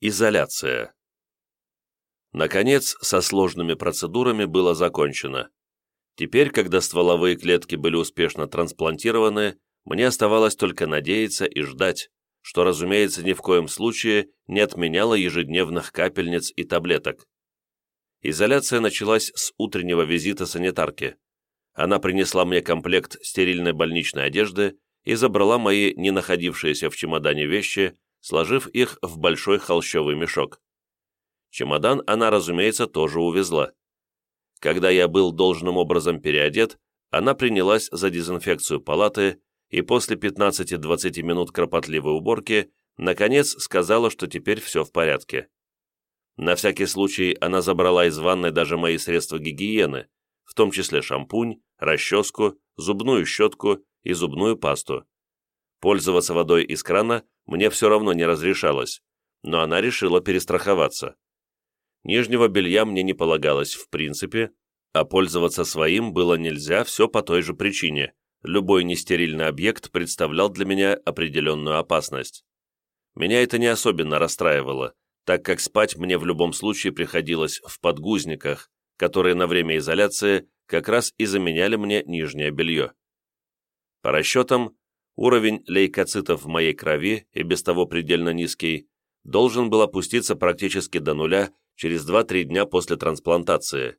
Изоляция. Наконец, со сложными процедурами было закончено. Теперь, когда стволовые клетки были успешно трансплантированы, мне оставалось только надеяться и ждать, что, разумеется, ни в коем случае не отменяло ежедневных капельниц и таблеток. Изоляция началась с утреннего визита санитарки. Она принесла мне комплект стерильной больничной одежды и забрала мои не находившиеся в чемодане вещи, сложив их в большой холщовый мешок. Чемодан она, разумеется, тоже увезла. Когда я был должным образом переодет, она принялась за дезинфекцию палаты и после 15-20 минут кропотливой уборки наконец сказала, что теперь все в порядке. На всякий случай она забрала из ванной даже мои средства гигиены, в том числе шампунь, расческу, зубную щетку и зубную пасту. Пользоваться водой из крана мне все равно не разрешалось, но она решила перестраховаться. Нижнего белья мне не полагалось в принципе, а пользоваться своим было нельзя все по той же причине. Любой нестерильный объект представлял для меня определенную опасность. Меня это не особенно расстраивало, так как спать мне в любом случае приходилось в подгузниках, которые на время изоляции как раз и заменяли мне нижнее белье. По расчетам, уровень лейкоцитов в моей крови, и без того предельно низкий, должен был опуститься практически до нуля через 2-3 дня после трансплантации.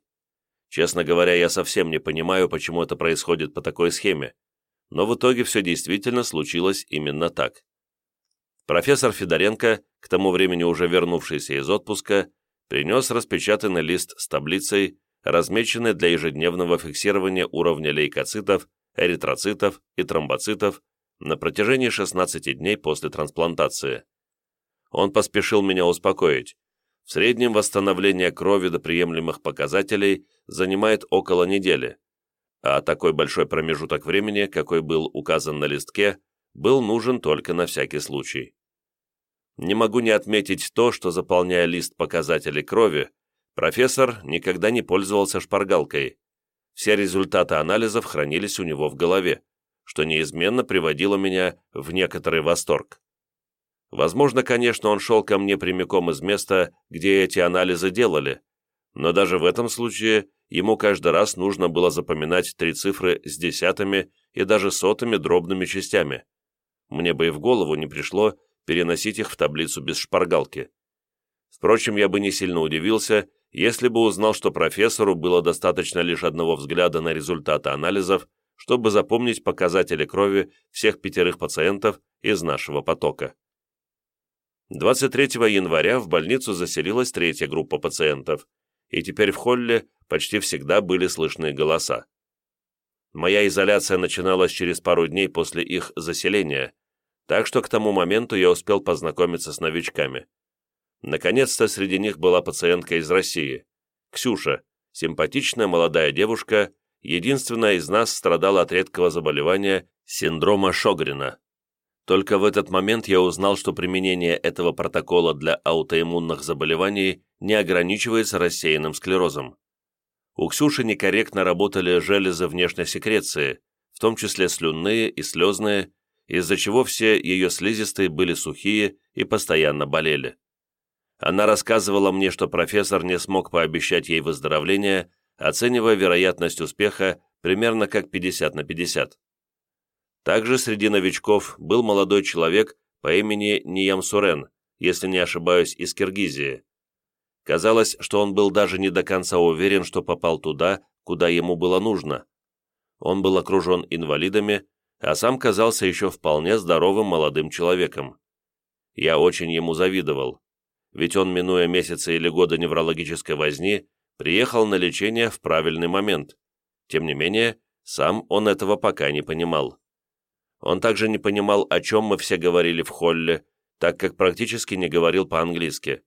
Честно говоря, я совсем не понимаю, почему это происходит по такой схеме, но в итоге все действительно случилось именно так. Профессор Федоренко, к тому времени уже вернувшийся из отпуска, принес распечатанный лист с таблицей, размеченной для ежедневного фиксирования уровня лейкоцитов, эритроцитов и тромбоцитов на протяжении 16 дней после трансплантации. Он поспешил меня успокоить. В среднем восстановление крови до приемлемых показателей занимает около недели, а такой большой промежуток времени, какой был указан на листке, был нужен только на всякий случай. Не могу не отметить то, что, заполняя лист показателей крови, профессор никогда не пользовался шпаргалкой. Все результаты анализов хранились у него в голове что неизменно приводило меня в некоторый восторг. Возможно, конечно, он шел ко мне прямиком из места, где эти анализы делали, но даже в этом случае ему каждый раз нужно было запоминать три цифры с десятыми и даже сотыми дробными частями. Мне бы и в голову не пришло переносить их в таблицу без шпаргалки. Впрочем, я бы не сильно удивился, если бы узнал, что профессору было достаточно лишь одного взгляда на результаты анализов, чтобы запомнить показатели крови всех пятерых пациентов из нашего потока. 23 января в больницу заселилась третья группа пациентов, и теперь в холле почти всегда были слышны голоса. Моя изоляция начиналась через пару дней после их заселения, так что к тому моменту я успел познакомиться с новичками. Наконец-то среди них была пациентка из России, Ксюша, симпатичная молодая девушка, единственная из нас страдала от редкого заболевания синдрома Шогрина. Только в этот момент я узнал, что применение этого протокола для аутоиммунных заболеваний не ограничивается рассеянным склерозом. У Ксюши некорректно работали железы внешней секреции, в том числе слюнные и слезные, из-за чего все ее слизистые были сухие и постоянно болели. Она рассказывала мне, что профессор не смог пообещать ей выздоровление, оценивая вероятность успеха примерно как 50 на 50. Также среди новичков был молодой человек по имени Ниям Сурен, если не ошибаюсь, из Киргизии. Казалось, что он был даже не до конца уверен, что попал туда, куда ему было нужно. Он был окружен инвалидами, а сам казался еще вполне здоровым молодым человеком. Я очень ему завидовал, ведь он, минуя месяцы или годы неврологической возни, приехал на лечение в правильный момент. Тем не менее, сам он этого пока не понимал. Он также не понимал, о чем мы все говорили в холле, так как практически не говорил по-английски.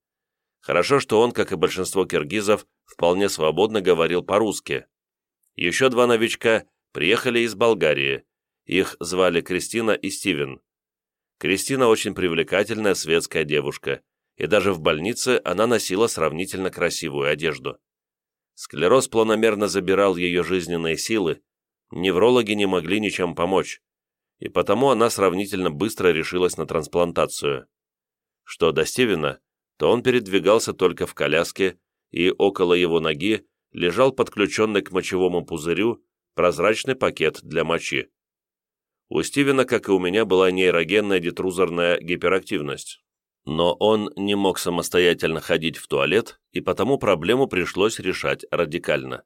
Хорошо, что он, как и большинство киргизов, вполне свободно говорил по-русски. Еще два новичка приехали из Болгарии. Их звали Кристина и Стивен. Кристина очень привлекательная светская девушка, и даже в больнице она носила сравнительно красивую одежду. Склероз планомерно забирал ее жизненные силы, неврологи не могли ничем помочь, и потому она сравнительно быстро решилась на трансплантацию. Что до Стивена, то он передвигался только в коляске, и около его ноги лежал подключенный к мочевому пузырю прозрачный пакет для мочи. У Стивена, как и у меня, была нейрогенная детрузорная гиперактивность. Но он не мог самостоятельно ходить в туалет, и потому проблему пришлось решать радикально.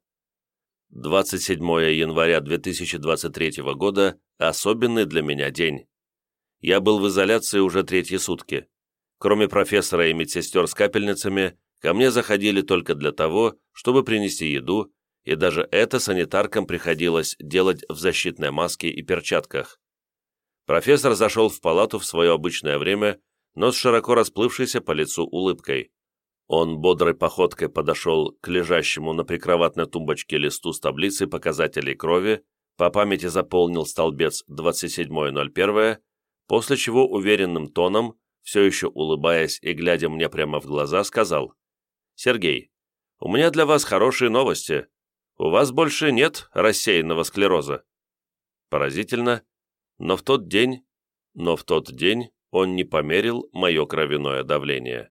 27 января 2023 года – особенный для меня день. Я был в изоляции уже третьи сутки. Кроме профессора и медсестер с капельницами, ко мне заходили только для того, чтобы принести еду, и даже это санитаркам приходилось делать в защитной маске и перчатках. Профессор зашел в палату в свое обычное время, но с широко расплывшейся по лицу улыбкой. Он бодрой походкой подошел к лежащему на прикроватной тумбочке листу с таблицей показателей крови, по памяти заполнил столбец 27.01, после чего уверенным тоном, все еще улыбаясь и глядя мне прямо в глаза, сказал «Сергей, у меня для вас хорошие новости. У вас больше нет рассеянного склероза». Поразительно, но в тот день, но в тот день он не померил мое кровяное давление.